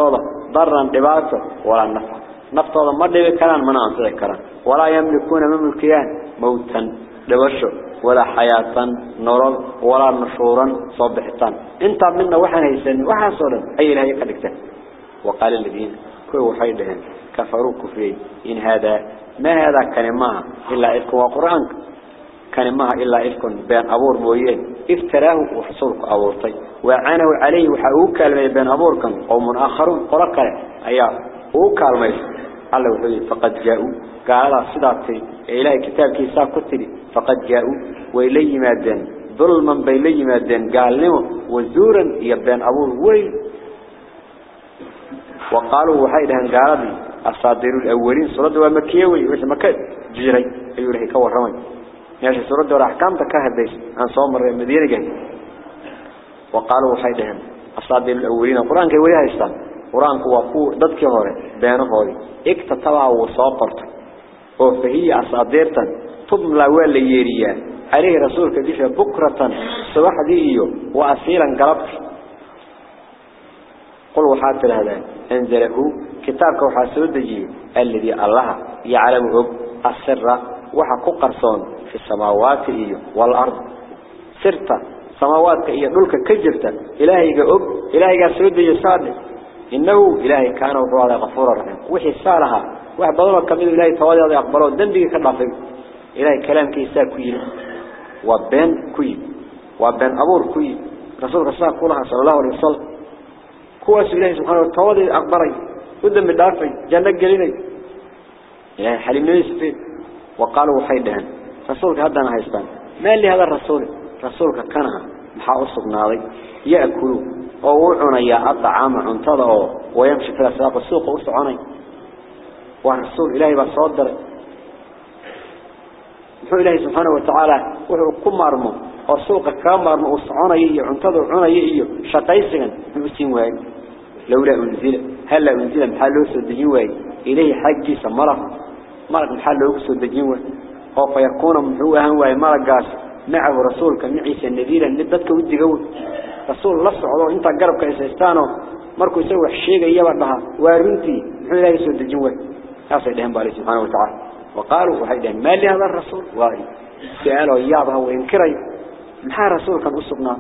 ضرا دباته ولا نفع. نفتوضا ما دبي كران من أنصر كران ولا يملكون مملكيان موتا لبشر ولا حياة نورا ولا نشورا صبحتان انت منا وحن هيسن وحن صورا أي لها يقدكتان وقال الذين كل وحيدهم كفروا كفرين إن هذا ما هذا كلمة إلا إفك وقرآن كلمة إلا إفك بين أبور مويين افتراه وحصولك أبورتي. وعانوا عليه وحاوك كلمة بين أبوركم قوم آخرون قرأك. أيها وكالميس الله وحده فقد جاءوا. قال صداتي إلهي كتاب كيسا كتري فقد جاءوا. وإلي مادين. ظلما بإلي مادين. قال لهم وزورا. يبين أبوه ويل. وقالوا وحيدها قال لي الصادر الأولين صورة ومكية ويش مكة جيري. أيو لهي كور رمي. يعني صورة والأحكام تكاهد ديس. عن صومر المدينة جاي وقالوا وحيدها الصادر الأولين. القرآن كي وليها يستان قرآن كوا dadkii hore beenahoodi igta tabaa uu soo qortay oo fahiya asaadeertan tumla waa la yeeriyaa عليه رسولك ديشا بكرة صباح ديئيو. وأسيلا قلبت. قل وحات هذا. أنزله كتابك وحاسود دجي الذي الله يعلم السر وحكو قرصون في السماوات إيو والأرض. سرت سماواتك إيو نلك كجرت. إلهي أب إلهي سود دجي صادق إنه إلهي كان وفعل غفور رحيم. وحي سالها بضلوا كمين إلهي توالي أقبلوا دنبي كدافق إلهي كلام كيسا كويل وبين كويل وبين أبور كويل رسول رسول كلها صلى الله عليه وسلم. كواس إلهي سبحانه وتعالى أقبري ودم الدافع جنة قليني إلهي حليم نيسفين وقالوا حيدهن رسولك هذا هايستان ما اللي هذا الرسول رسولك كانها محا أصب ناضي يأكلوا ووعنا يا الطعام عنتظر ويمشي في الأسواق السوق وصعني ورسول إلهي بصدر ilaahay subxaanahu watacaala wuxuu ku maarmo أسوق كامر مأصعنا يجي عنتظر عنا يجي شتايس جن مسين وعي لو لا منزل هلا منزل محله سدجين وعي إليه حج سمرق مرق محله سدجين وعي أو فيكون محوه وعي مرق جاس معه رسول كمعيس النذير النبتك ودي جود رسول الله صلى الله أنت جرب كيسستانه مركو يسوي حشيجة يبعدها وارنتي حلا يسدجين وعي أصل دهم بالي سبحانه وتعالى وقالوا هيدا ما لهذا الرسول وعي سألوا إياه وهو إيابها وينكري محا رسول كان أصبنا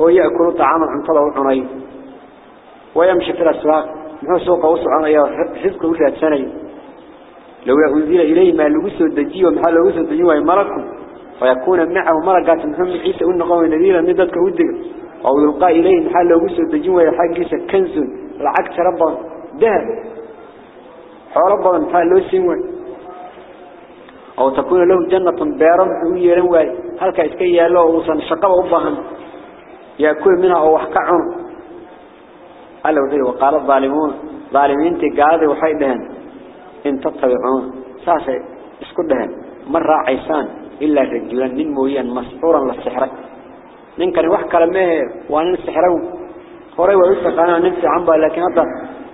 هو يأكل طعاما عن طلع عني ويمشي في الأسواق. محا سوق أصبنا حزق وشهد سنة لو يأنزل إليه ما لغسه الدجي ومحا لغسه الدجي ويمركم فيكون معه مرقات محمد عيسى أن قوم نذيرا نددك ودك. أو يلقى إليه محا لغسه الدجي ويحاقيس كنز. العكس ربا. ذهب حول ربا محا لغسه أو تكون له جنة بيرا ويرن واي هل كإسكي يالله وصن شقب أبهن يأكل منها أو وحكعون قال له وقال الظالمون ظالمين تقاضي وحيدهن إن تتبعون ساسي اسكدهن مرة عيسان إلا رجلا من مويا مسحورا للسحر من كان وحكى لمه وأنا السحرون هوري ويسا قانا نمسي عنبا لكن هذا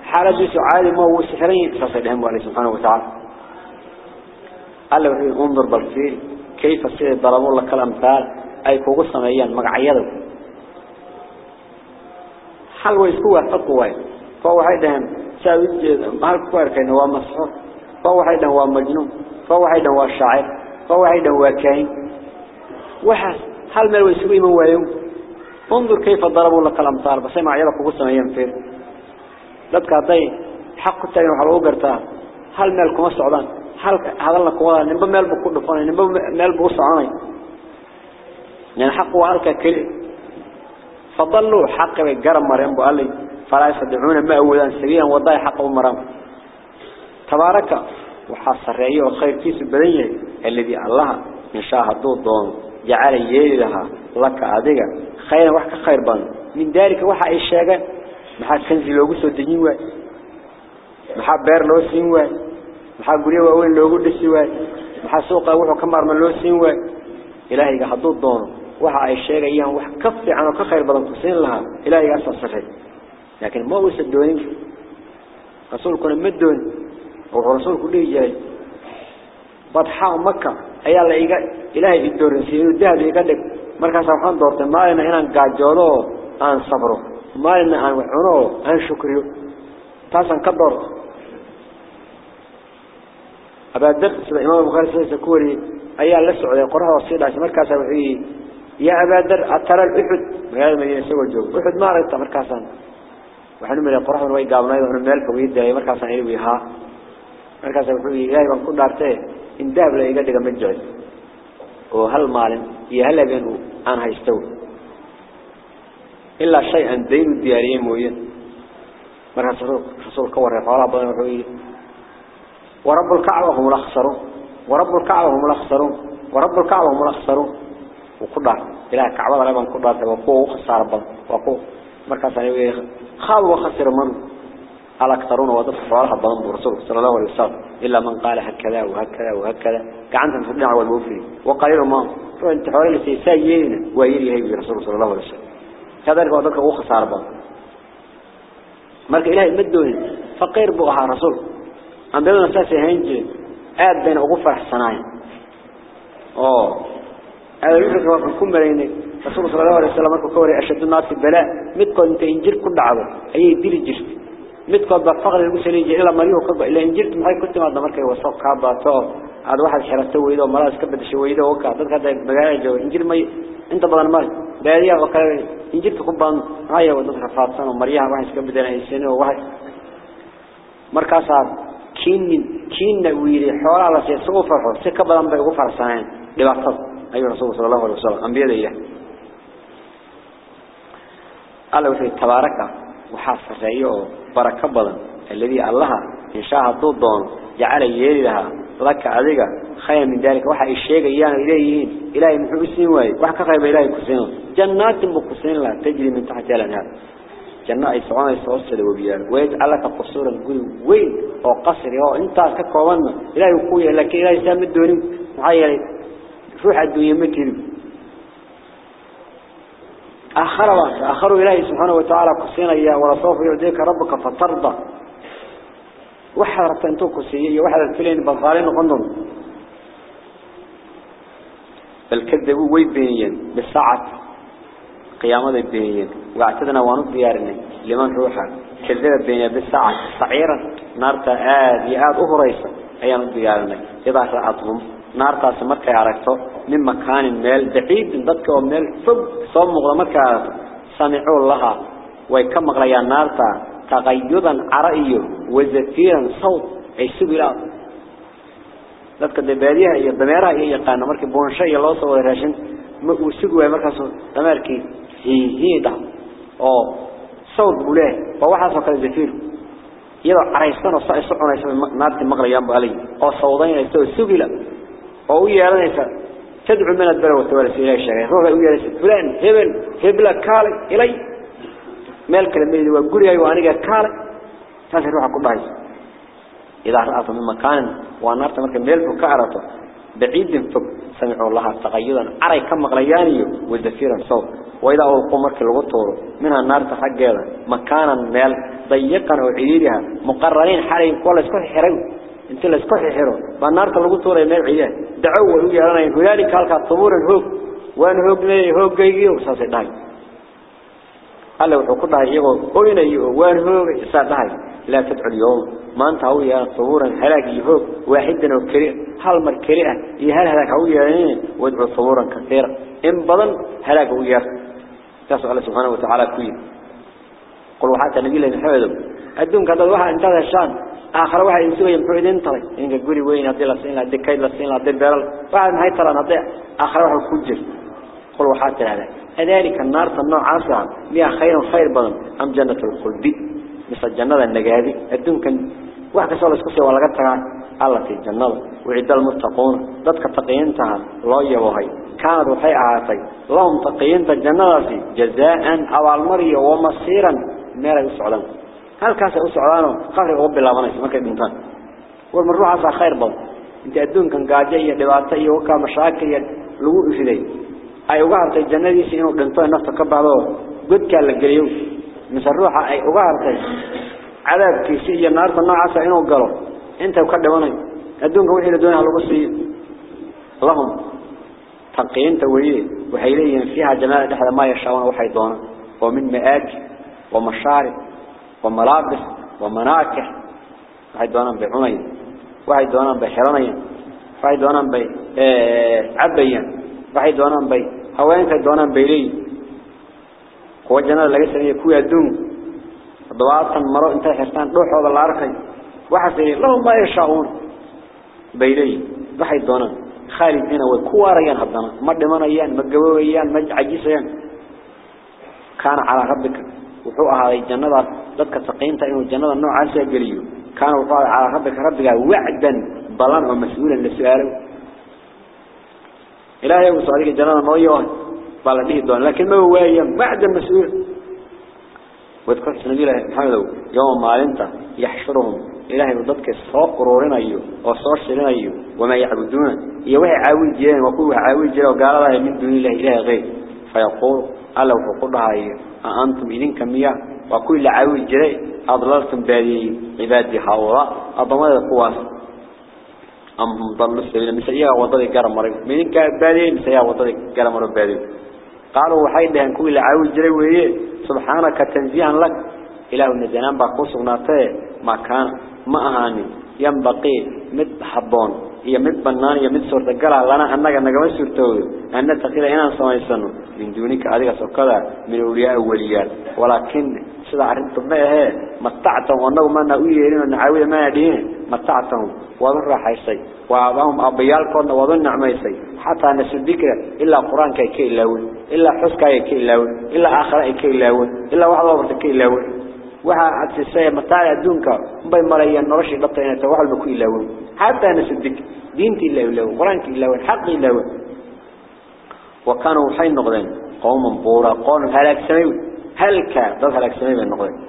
حالة جيسو عالي ما هو السحرين ساسيدهم وعليه سبحانه وتعالى قال له انظر بالفيل كيف السيد ضربوا لك الأمثال؟ أي كوغو سميان مقعيدو. حال ويسكوا فقوا فهو حيدهم ساوي هل كواركين هو مسحور. فهو حيدهم هو مجنون. فهو حيدهم هو شاعر. فهو حيدهم هو كاين. وحاس. هل ما ويسكوا من ويوم انظر كيف ضربوا لك الأمثال. بس ما عيالك كوغو سميان فين لدك هذي حق التاني وحلقوا قرتها هل مالكم السعودان. هذا الله كوا نبى مال بكل فاني نبى مال بوسعاني يعني حق وهلك كل فضلوا حق بجرم مريم بقالي فلا يصدعون ما أولا سبيلا وضاي حق مريم تبارك وحصر رأيه وخير كيس البدنية الذي الله شاء الضوء جعل يلي لها لك أديك خير وحك خير بان من ذلك وحى الشاقة محا كنزي لوغو سودجين واي محا بير لو سين واي maxaa guryo waaweyn loogu dhisi waay maxaa suuqa wuxuu ka maarman loo siin waay ilaahayga hadduu doono waxa ay sheegayaan wax ka fiican oo ka khayr badan ku siin lahaa ilaahayga asasafay laakiin ma uusan doonin rasuulkuna ma doonin wuxuu rasuulku dhihi jiray badxaa maka ayaa la iga ilaahay i dahab iga dhig. Markaas waxaan doortay maalina inaan gaajoodo oo aan sabro. Maalina aan wax cuno oo aan shukriyo. Taasaan ka doorto أبادر سيد إمام البخاري سيد كوري أيها لسعودي قرها وصيدة مركزة وحي يا أبادر أترى الأحد هذا ما يسوى الجو. أحد ما رأيت مركزا وحنو من القرها ونوي قابلنا وحنو من الفا ويدا مركزا يلوي ها. مركزة وحي إلهي من كل دارته إن داب لا يقدق مجعل وهل مال يهلا بينه أنا هيستوي إلا شيئا دين الدياريين موين مركز رسول كور رفع الله وحي ورب الكعبة هم الأخسرون. ورب الكعبة هم الأخسرون. ورب الكعبة هم الأخسرون. وكلها إلى الكعبة لما كلها توقوه خسارة بل وقوة. مركز يعني خاب وخسر من الأكثرون وضف صالح بلند ورسول صلى الله عليه وسلم. إلا من قال هكذا وهكذا وهكذا. كعنتم في الدعوة والموفي. وقليل ما. فأنت حوالي سيسايين ويري هي رسول صلى الله عليه وسلم. كذلك وضفك وخسارة بل. مركز إلهي مدوني فقير بغها رسول. أنبياء نساسي هنجي آد بين أغفر حسناين أوه. هذا يفرق وقت كم مريني رسول صلى الله عليه وسلم كوري أشد الناس البلاء. متكو أنت إنجير كل عبر أي دير جرت. متكو بفقر المسلمين إلا مريو كبا إلا إنجيرت محي كنت مادنا مركو يوصف كعبا تو. هذا واحد حرسته ويدا ومراس كبد شويدا وكا. ذلك هذا بقايا جو. إنجير مي. أنت بدل مال بادية وقال إنجيرت كبان هاي ودك فاطسان ومريها واحد كبد أنا إنسان وواحد مركز كين كين ويري حوالي على سيد سوف فرحو سكا بدن بي غفر سنين لبعض أيها رسول صلى الله عليه وسلم. أنبياء إياه قال وحي تبارك وحاصر رأيه بركة بدن الذي الله إن شاء ضد جعل يلي لها. لك أذيك خير من ذلك. وحا الشيء إيانا إليهين إلهي محبسين واي وحكا خير إلهي كسين جنات مقسين لا تجري من تحت الأنهار. جنة أي سعوان يسوسد وبيان. ويجعلك قصورا قوي وين؟ أو قصري أو أنت كقوانا لا يقوي لك لا يسام الدنيا. معايا. روح الدنيا مكر آخر واحد. آخر إلهي سبحانه وتعالى. قصينا إياه. ولا سوف يعطيك ربك فترضى. وحرت أنتو قصية. وحرت الفلين بطالين وقندم بل كذبوا ويبينيا. بالساعة. قيامة الدنيا واعتدنا ونط ديارنا. لمن روحا. كذب بين بالساعة صعيرا نارتا آد. يآد أهريسا أيام ديارنا. إذا رأتهم نارتا سمركا يعركتو من مكان ميل بعيد ضدك وميل فب. صوم مغلمتك سمعوا الله. ويكم مغليا نارتا. تغيضا عرئي وزفيرا صوت. أي سبلا dadka dabaadiyaha iyo dameeraha iyo yaqaan markii boonsho iyo loo soo wada raashin ma uu sugay markaas dameerkii waa waxa soo kala zafiir iyadoo caraysan oo saa isu cunaysa naarti maqlayaan baalay oo sawdaynaysa oo sugila oo u yeelanaysa تدعو من البلوة والسيلة الشرعية روح ويا فلان هبل هبل كالي إلي مالك لما يدوى قرية وأنا كالي تاسي روح كل هاي إذا رأت من مكان ونارت مكان ميل فكارته بعيد فوق. سمعوا الله تغيرا. عري كم مغلياني وزفيرا صوت وإذا ألقوا مرك الغطور منها النار تحقيرا. مكانا ميل. ضيقا وعيرها مقررين حالي كل اسكوح حرو انت اللي اسكوح حرو فالنار الغطور ميل عيرها دعوا ويجي أنا هنالك هلك الطبور الهوب وان هوب لي هوب جيجي وصاصي داي. الله وحكو داي. يغو وين يغو وان هوب صاصي داي. لا تدعو اليوم. ما أنت هو يا طبورا هلاك يهوب واحدا وكريء هل مر كريئة يهل هلاك هو يعني وادعو طبورا كثيرا. إن بضل هلاك هو يا. تسأل الله سبحانه وتعالى كوي. قل وحتى نبي الله محمد. أدون كذا واحد انتهى الشان. آخر واحد يسوي يمحوين انتهي إنك قولي وين؟ هدي لسين هدي كيد لسين هدي بيرل. واحد ما هيترى هدي آخر واحد كجر قل وحتى هذا. كذلك النار النوع عاصعا لها خير خير بدن أم جنة الخلد؟ مثل الجنة النجادي الدون كان واحد كسر اسكسي ولا قطع الله في الجنة. وعد المتقون ضدك تقين تها الله يبوهي كانوا وحي عاتي لهم تقين الجنة في جزاء أو المري ومصيرا ميرا يسعلان هل كاس يسعلانه قهر رب الله منك ما كان إنسان والمروح عصا خير بض إنت الدون كان قاجية دباتية وكا مشاكل لغو إفدي أي وقعت الجنة دي سينو دنطوه نفط كبعضه قد كان لقليو مثل روحة أي وقعت عذاب كيسية النار النوعة إنه قالوا. أنت وكدباني أدونك وحي لدونها لغسي لهم تقيين تويه وحيليين فيها جمال تحت ما يشاءون وحي دونا ومن مآكل ومشارب وملابس ومناكح. وحي دونا بعنين وحي دونا بحرانين وحي دونا بعبيا وحي دونا بي هوانك دونا بيلي هو جنال لغا سميه كوي أدونك ضواطا مرو انت حرتان روحوا الله أركي وحسي لهم ما يشاءون بيلي بحي دونا خالد هنا وكواريان هدنا مدمانيان مقبويان مجعجيسيان كان على ربك وحوء هذه الجنة ذاتك تقينتا إنه الجنة النوع عاسى قليو كان وحوء على ربك ربك وعدا بلان ومسؤولا لسؤاله إلهي وصالك الجنة نويوه بلانيه دون لكن ما هو وعدا مسؤول واذكر سنبي الله محمد يوم ما أنت يحشرهم إلهي وضدك الصاق قرورين أيو وصار شرين أيو وما يعبدون. يوحي عاوي جيران وكوه عاوي جيران وقال الله من دون الله إله غير. فيقول ألا وفقودها أيو أنتم إذن كمية وكل عاوي جيران أضللتم بادي عبادي هؤلاء أضمد القواس أم ضلوا السبيل مسيئة وضدي قرم مريم من كان بادي مسيئة وضدي قرم مريم بادي قالوا وحيد لهم كل عاوي جيران ويه سبحانك تنزيها لك. إله النزنان باقوس غناته ما كان ما أهاني. ينبقي مد حبون هي مد بنان هي مد سورة قلع لنا أنك نقم سورته أن نتخذ إنا سميسانه من دونك أذيك سوكذا من أولياء أولياء. ولكن سيدا ما هي. متعتهم وأنه ما نقويه ونعاوي ما يدين. متعتهم وظن راحيسي وأباهم أبيالكم وظن نعميسي. حتى نسل ذكر إلا قرآن كي كي إلاون إلا حس كي كي إلاون إلا آخر كي إلاون إلا واحد وقت كي إلاون aad siisay mataay adduunka bay marayaan noloshii dhabta inay tahay wax walba ku ilaaween hatta nasadik diinti ilaaw quraanki ilaaw xaqi ilaaw وكانوا حين نقدين. قوم بورا. قوم هلاك سمي هلاك سمي بين نقدين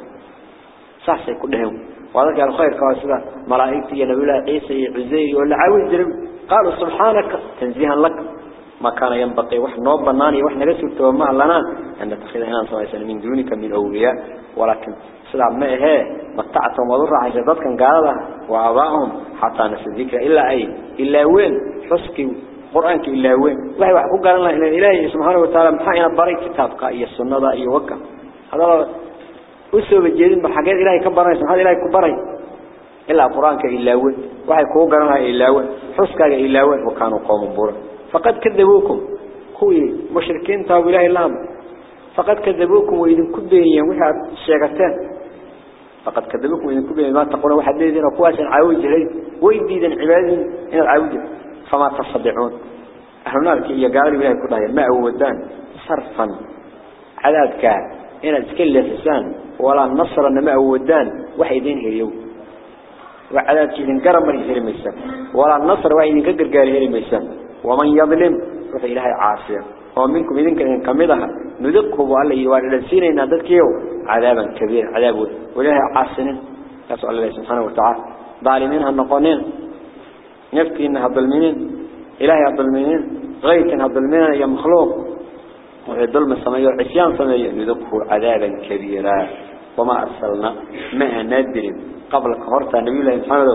صح سي كلهم وذلك الخير كاسدا ملائكتي يا نبي الله عيسى عزيز ولا عاوز جرب قالوا سبحانك تنزيها لك. ما كان ينبغي وح نوب بناني وح نرسل توما لنا أن نتخذ هنا صلى من دونك من أولياء. ولكن سلام ما هي؟ متعتهم وضر عن جدات كان قال وعباهم حتى نسل ذكر إلا أي؟ إلا وين؟ حسكي. قرآنك إلا وين؟ وحي وحكو قال الله إلهي سبحانه وتعالى. محاينا بري كتابك إيا السنة إيا وكا هذا أسوء بالجديد بحاجات إلهي كبرنا هذا إلهي كبري إلا قرآنك إلا وين وحي كو قال الله إلا وين حسكك إلا وين وكانوا قوم بورا. فقد كذبوكم. كوي مشركين تابوا إله اللهم. فقد كذبوكم وإذن كبينيا وحد شيغتان. فقد كذبوكم وإذن كبينيا ما تقولون واحد ليدين وكواسا عاوج لي وإذن عبادين إن العاوج. فما تصدعون. هنالك إيا قالوا إلهي كلها ما أودان صرفا. عذابك. إن تكل لسان ولا النصر ما أودان وحيدين هريو وعذابك إذن قرم مريسير ميسان ولا النصر وحيدين كقر قال هري ميسان ومن يظلم روح إلهي عاصيا ومنكم إذن كان كمدها. نذقه وقال لي وارلسينا إن ذلكيو عذابا كبير عذاب وإلهي عاصنا يسأل الله سبحانه وتعالى. ظالمين هالنقونين نفكي إنها الظلمين إلهي الظلمين غيث الظلمين يا مخلوق. وظلم السماء والعصيان سماء نذقه عذابا كبيرا. وما أرسلنا ما ندري قبل كهرتا نبي الله محمد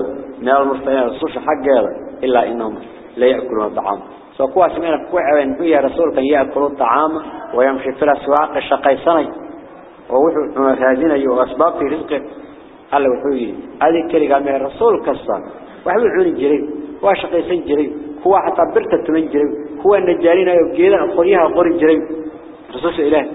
من المرسلين الصوش حق إلا إنهم لا يأكلون الطعام. سوكوا سمعنا كوعين يا رسول كان يأكلوا الطعام ويمشي في الأسواق الشقيصاني ووحو مفازين أيها أسباب في رزقه. قال له وحوي هذه الكلمة من الرسول كسر. وحوي عون جري وشقيسين جري هو حتى برتة من جري هو النجارين يبقينا أخريها قري جري رسول إله.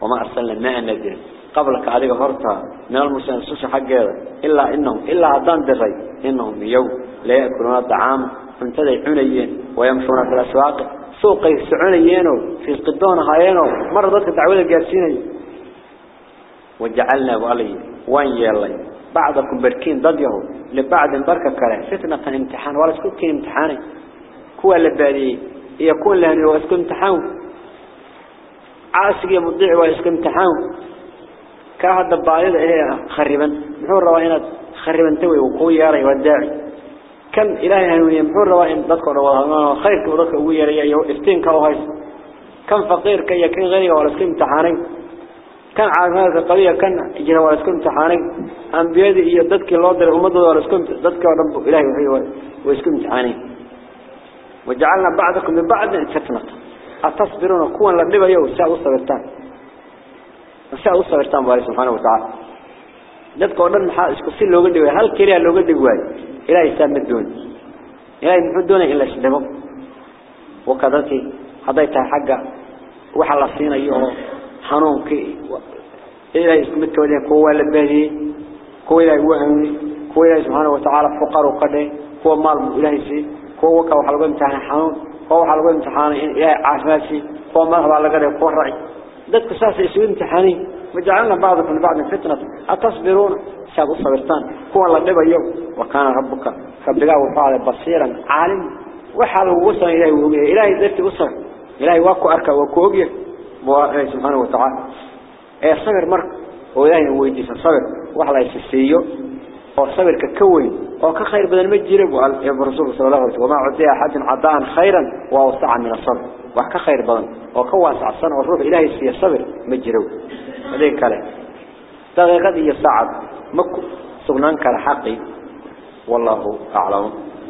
وما أرسلنا ما ندري قبلك عليك هرتا من المسلمين السوس حقه. إلا إنهم إلا عدان دري إنهم يوم لا يأكلون الطعام. فانتدى عنيين ويمشون في الأسواق. سوق يسعنيين في قدون هايينو مرة ذلك تعويل الجاسين. وجعلنا بألي وين يلي بعضكم بركين ضديه لبعض بركة كلا فتنة امتحان. ولا كين امتحاني كوا اللي يكون لهني واسكو امتحان. عاسقي مضيع واسكو امتحان. كهذا الضائل إيه خربا محور روائنا خربا توي وقوي ياري والداعي كم إلهي هنوية محور روائن ذكر روائنا خيرك وذكر قوي ياري إفتين كوهيس كم فقير كي يكون غير ولا اسكو امتحاني كان عارفات القضية كان يجرى ولا اسكو امتحاني أنبياء إيه ضدك الله در أمده ولا اسكو ضدك رب إلهي وحي واسكو امتحاني وجعلنا بعضكم من بعض فتنة. أتصبرون كون لبيبا يو الساعة وصبرتان. الساعة وصبرتان بالله سبحانه وتعالى. ندك ورن محاق سين لو قدوا هل كريا لو قدوا إلا إسلام الدون. إلا يمحدون إلا شدهم وكذلك حضيتها حقا وحلا صين أيها حنوك إلا يسلم التوليه كوة لبيبا كوة لبيبا كوة سبحانه وتعالى فقر وقده. هو مال إلهي سيه kuwa waxa lagu imtixaan in ilaahay caafimaadsi kuwa madhaba laga dhigay kuwa raaci dadku saas ay isu imtixaanay وجعلنا بعضكم لبعض فتنة أتصبرون سابوا صبرتان كون الله نبا يوم وكان ربك فبقى وفعل بصيرا عالم وحال وصل إلهي وقيه إلهي ذاتي وصل إلهي واكو أركا واكو أقيه سبحانه وتعالى إيه صبر مرك وإلهي ويديس الصبر وحلا يسسيه وصبر ككوين وكخير بدل ما تجرب يا رسول صلى الله عليه وسلم وما عدي أحد عطاء خيرا وأوسع من الصبر وكخير بدل وكواسع السنة والروح إلهي سي الصبر مجرب هذيك كله دقيقة هي ساعة مكو. سبنان كالحقي والله أعلم.